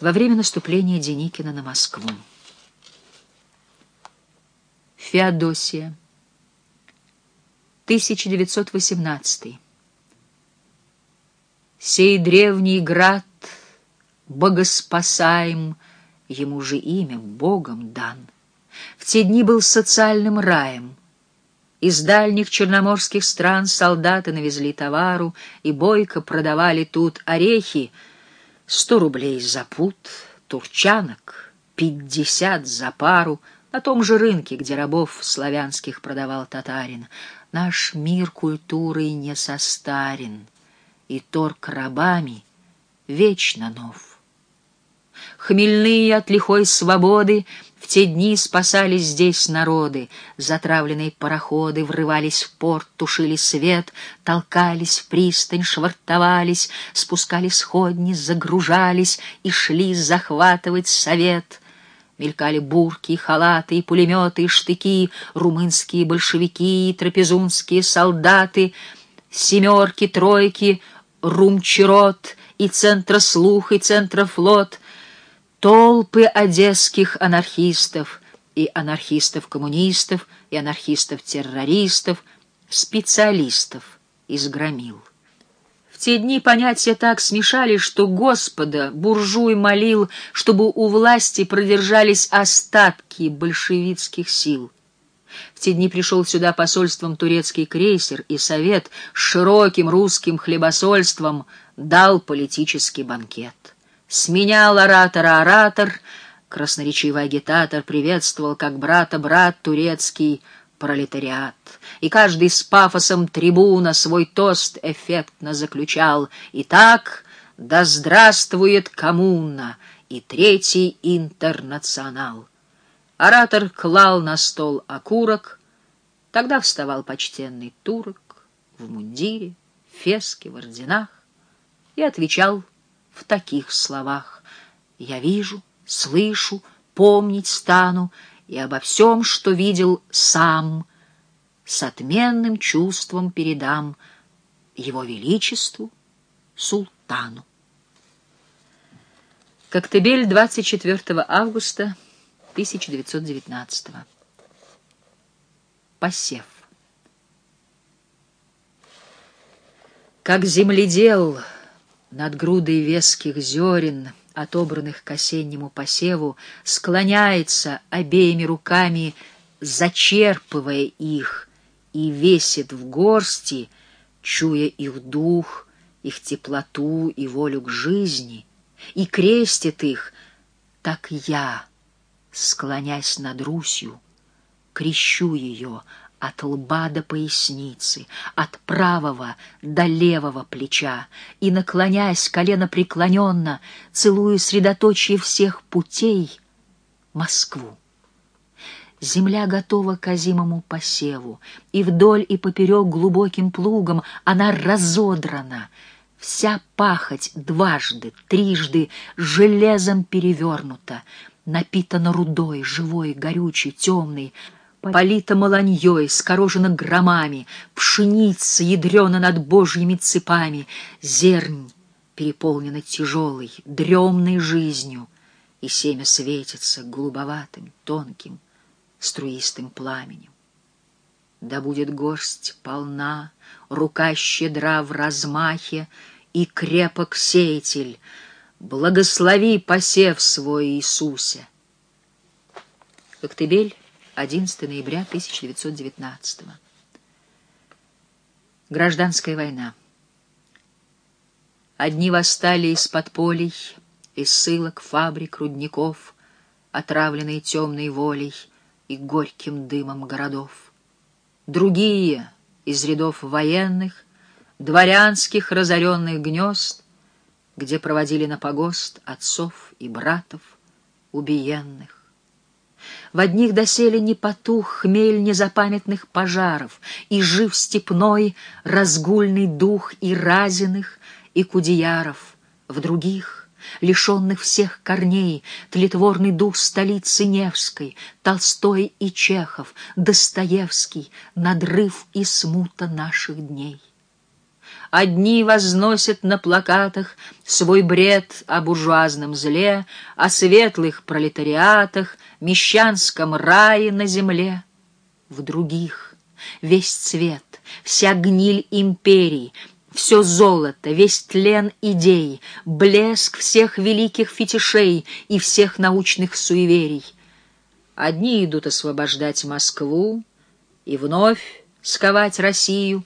во время наступления Деникина на Москву. Феодосия, 1918 Сей древний град богоспасаем, ему же имя Богом дан. В те дни был социальным раем. Из дальних черноморских стран солдаты навезли товару и бойко продавали тут орехи — Сто рублей за пуд, турчанок, пятьдесят за пару, на том же рынке, где рабов славянских продавал татарин. Наш мир культуры не состарен, и торг рабами вечно нов. Хмельные от лихой свободы в те дни спасались здесь народы, затравленные пароходы врывались в порт, тушили свет, толкались в пристань, швартовались, спускали сходни, загружались и шли захватывать совет. Мелькали бурки, халаты, и пулеметы, и штыки, румынские большевики и трапезунские солдаты, семерки, тройки, румчерот и центрослух, и центрофлот — толпы одесских анархистов и анархистов-коммунистов и анархистов-террористов, специалистов изгромил. В те дни понятия так смешались, что Господа буржуй молил, чтобы у власти продержались остатки большевистских сил. В те дни пришел сюда посольством турецкий крейсер, и совет с широким русским хлебосольством дал политический банкет. Сменял оратора оратор, красноречивый агитатор приветствовал как брата брат турецкий пролетариат. И каждый с пафосом трибуна свой тост эффектно заключал. Итак, да здравствует коммуна и третий интернационал. Оратор клал на стол окурок, тогда вставал почтенный турок в мундире, феске, в орденах и отвечал — в таких словах. Я вижу, слышу, помнить стану и обо всем, что видел сам, с отменным чувством передам его величеству, султану. Коктебель, 24 августа 1919 Посев. Как земледел над грудой веских зерен, отобранных к осеннему посеву, склоняется обеими руками, зачерпывая их, и весит в горсти, чуя их дух, их теплоту и волю к жизни, и крестит их, так я, склонясь над Русью, крещу ее от лба до поясницы, от правого до левого плеча, и, наклоняясь колено преклоненно, целую средоточие всех путей Москву. Земля готова к озимому посеву, и вдоль и поперек глубоким плугом она разодрана, вся пахоть дважды, трижды железом перевернута, напитана рудой, живой, горючей, темной, Полита маланьей, скорожена громами, Пшеница ядрена над божьими цепами, Зернь переполнена тяжелой, дремной жизнью, И семя светится голубоватым, тонким, струистым пламенем. Да будет горсть полна, рука щедра в размахе, И крепок сеятель, благослови посев свой Иисусе. Коктебель 11 ноября 1919 Гражданская война. Одни восстали из подполей, из ссылок, фабрик, рудников, отравленные темной волей и горьким дымом городов. Другие — из рядов военных, дворянских разоренных гнезд, где проводили на погост отцов и братов убиенных. В одних доселе не потух хмель незапамятных пожаров, И жив степной разгульный дух и разиных, и кудеяров. В других, лишенных всех корней, Тлетворный дух столицы Невской, Толстой и Чехов, Достоевский, Надрыв и смута наших дней. Одни возносят на плакатах Свой бред о буржуазном зле, О светлых пролетариатах, Мещанском рае на земле. В других весь цвет, вся гниль империй, Все золото, весь тлен идей, Блеск всех великих фетишей И всех научных суеверий. Одни идут освобождать Москву И вновь сковать Россию,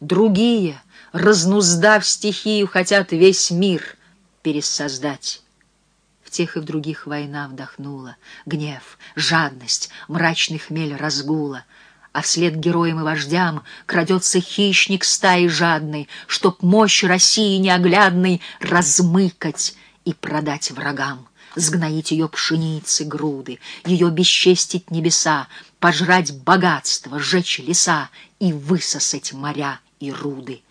Другие, разнуздав стихию, Хотят весь мир пересоздать. В тех и в других война вдохнула Гнев, жадность, мрачный хмель разгула — а вслед героям и вождям крадется хищник стаи жадной, чтоб мощь России неоглядной размыкать и продать врагам, сгноить ее пшеницы груды, ее бесчестить небеса, пожрать богатство, сжечь леса и высосать моря и руды.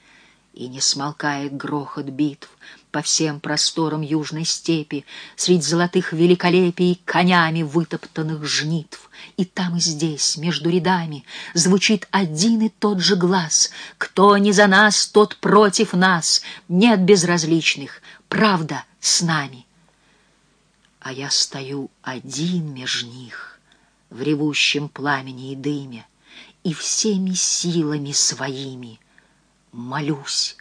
И не смолкает грохот битв по всем просторам южной степи, Средь золотых великолепий конями вытоптанных жнитв. И там и здесь, между рядами, звучит один и тот же глаз. Кто не за нас, тот против нас, нет безразличных, правда с нами. А я стою один меж них, в ревущем пламени и дыме, И всеми силами своими молюсь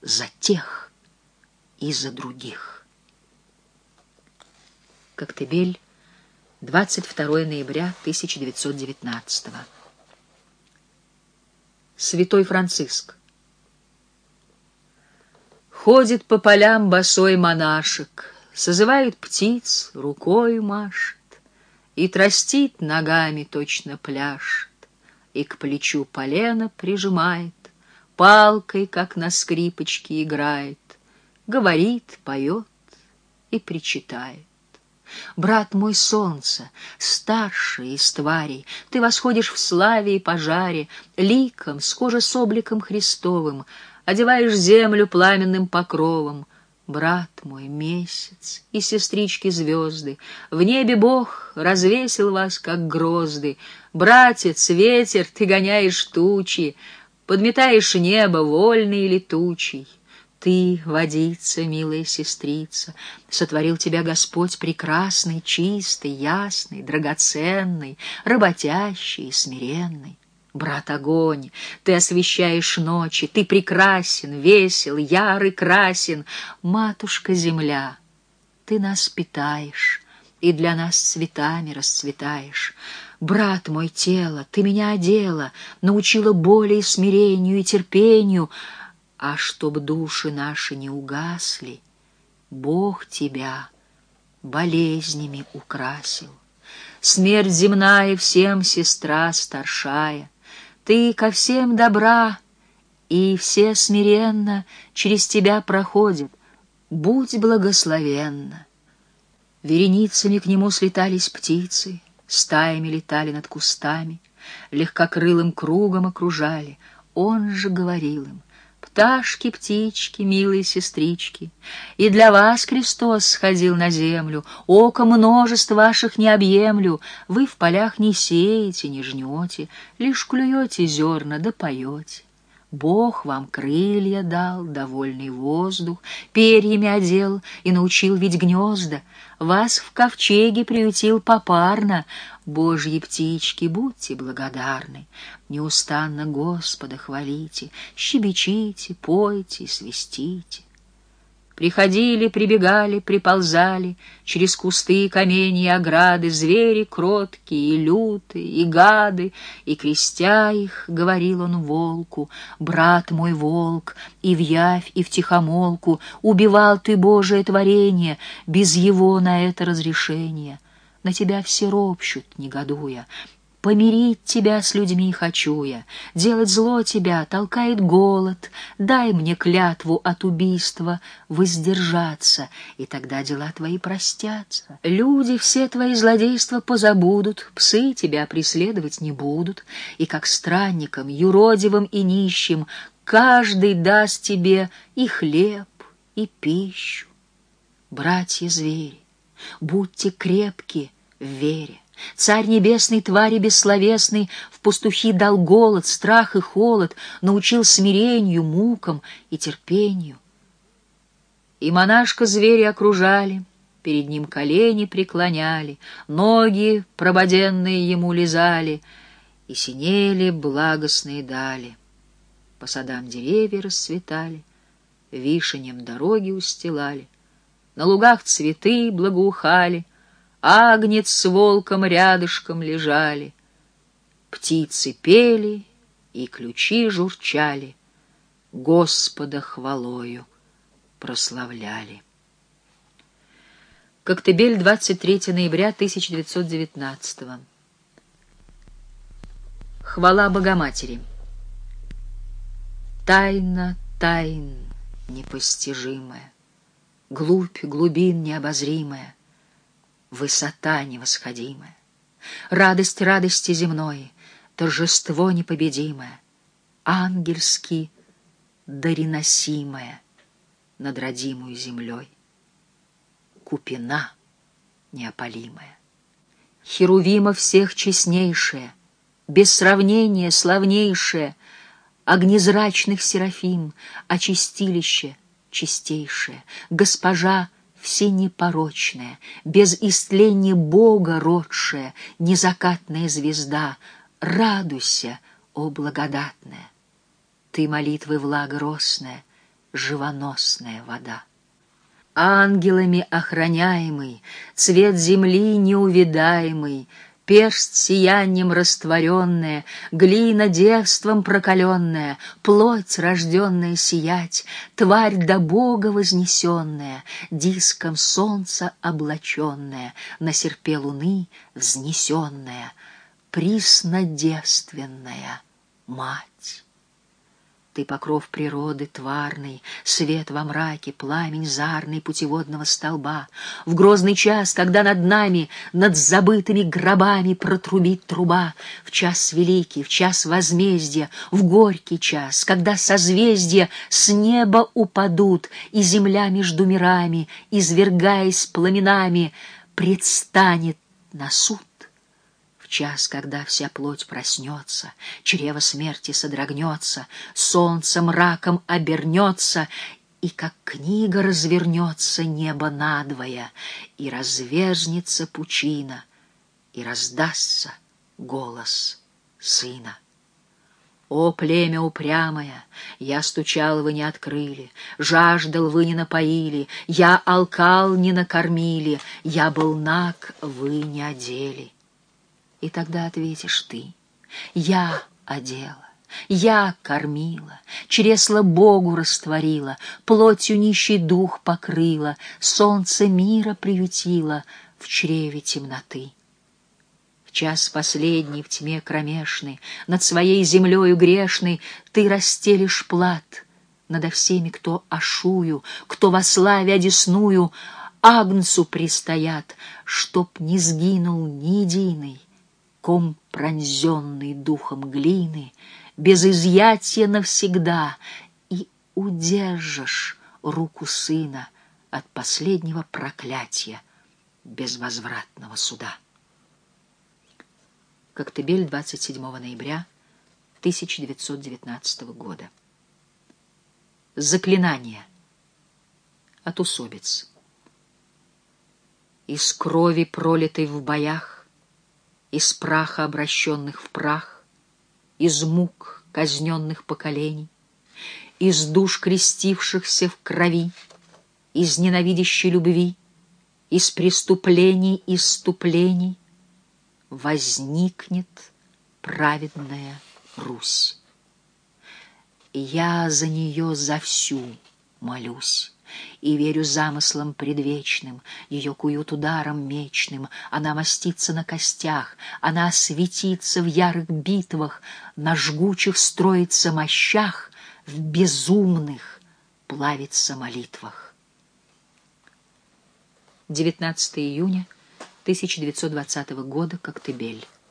за тех и за других. Коктебель, 22 ноября 1919 Святой Франциск Ходит по полям босой монашек, Созывает птиц, рукой машет, И тростит ногами точно пляшет, И к плечу полено прижимает, Палкой, как на скрипочке, играет, Говорит, поет и причитает. Брат мой солнце, старший из тварей, Ты восходишь в славе и пожаре, Ликом, схоже с обликом Христовым, Одеваешь землю пламенным покровом. Брат мой месяц и сестрички звезды, В небе Бог развесил вас, как грозды. Братец, ветер, ты гоняешь тучи, Подметаешь небо вольный и летучий. Ты, водица, милая сестрица, Сотворил тебя Господь прекрасный, чистый, ясный, драгоценный, Работящий и смиренный. Брат огонь, ты освещаешь ночи, Ты прекрасен, весел, ярый, красен. Матушка земля, ты нас питаешь И для нас цветами расцветаешь. Брат мой тело, ты меня одела, Научила боли и смирению и терпению, а чтоб души наши не угасли, Бог тебя болезнями украсил. Смерть земная всем сестра старшая, Ты ко всем добра, и все смиренно Через тебя проходят, будь благословенна. Вереницами к нему слетались птицы, Стаями летали над кустами, Легкокрылым кругом окружали. Он же говорил им, пташки, птички, милые сестрички. И для вас Христос сходил на землю, око множеств ваших не объемлю. Вы в полях не сеете, не жнете, лишь клюете зерна да поете. Бог вам крылья дал, довольный воздух, перьями одел и научил ведь гнезда. Вас в ковчеге приютил попарно, Божьи птички, будьте благодарны, Неустанно Господа хвалите, Щебечите, пойте, свистите. Приходили, прибегали, приползали Через кусты, камни и ограды Звери кроткие и лютые, и гады, И, крестя их, говорил он волку, «Брат мой волк, и в явь, и в тихомолку Убивал ты Божие творение Без его на это разрешения. На тебя все ропщут, негодуя, Помирить тебя с людьми хочу я, делать зло тебя толкает голод. Дай мне клятву от убийства воздержаться, и тогда дела твои простятся. Люди все твои злодейства позабудут, псы тебя преследовать не будут, и как странникам, юродивым и нищим, каждый даст тебе и хлеб, и пищу. Братья-звери, будьте крепки в вере. Царь небесный, твари бессловесный, В пастухи дал голод, страх и холод, Научил смирению, мукам и терпению. И монашка звери окружали, Перед ним колени преклоняли, Ноги прободенные ему лизали, И синели благостные дали. По садам деревья расцветали, Вишенем дороги устилали, На лугах цветы благоухали, Агнец с волком рядышком лежали, Птицы пели и ключи журчали, Господа хвалою прославляли. Коктебель, 23 ноября 1919 Хвала Богоматери. Тайна тайн непостижимая, Глубь глубин необозримая, Высота невосходимая, Радость радости земной, Торжество непобедимое, Ангельски дареносимое Над родимую землей. Купина неопалимая, Херувима всех честнейшая, Без сравнения славнейшая, Огнезрачных серафим, Очистилище чистейшее, Госпожа всенепорочная, Без истления Бога родшая, Незакатная звезда, Радуйся, о благодатная! Ты молитвы влага росная, Живоносная вода ангелами охраняемый, цвет земли неувидаемый, перст сиянием растворенная, глина девством прокаленная, плоть рожденная сиять, тварь до Бога вознесенная, диском солнца облаченная, на серпе луны взнесенная, приснодевственная мать. Ты покров природы тварный, Свет во мраке, пламень зарный Путеводного столба. В грозный час, когда над нами, Над забытыми гробами Протрубит труба, В час великий, в час возмездия, В горький час, когда созвездия С неба упадут, И земля между мирами, Извергаясь пламенами, Предстанет на суд час, когда вся плоть проснется, чрево смерти содрогнется, солнце мраком обернется, и как книга развернется небо надвое, и разверзнется пучина, и раздастся голос сына. О, племя упрямое, я стучал, вы не открыли, жаждал, вы не напоили, я алкал, не накормили, я был наг, вы не одели. И тогда ответишь ты, я одела, я кормила, чресло Богу растворила, плотью нищий дух покрыла, солнце мира приютила в чреве темноты. В час последний в тьме кромешной, над своей землею грешной ты расстелишь плат надо всеми, кто ошую, кто во славе одесную Агнцу пристоят, чтоб не сгинул ни единый, ком пронзенный духом глины, без изъятия навсегда, и удержишь руку сына от последнего проклятия безвозвратного суда. Коктебель, 27 ноября 1919 года. Заклинание от усобиц. Из крови, пролитой в боях, из праха, обращенных в прах, из мук казненных поколений, из душ крестившихся в крови, из ненавидящей любви, из преступлений и ступлений возникнет праведная Русь. Я за нее за всю молюсь и верю замыслам предвечным. Ее куют ударом мечным, она мастится на костях, она светится в ярых битвах, на жгучих строится мощах, в безумных плавится молитвах. 19 июня 1920 года, Коктебель.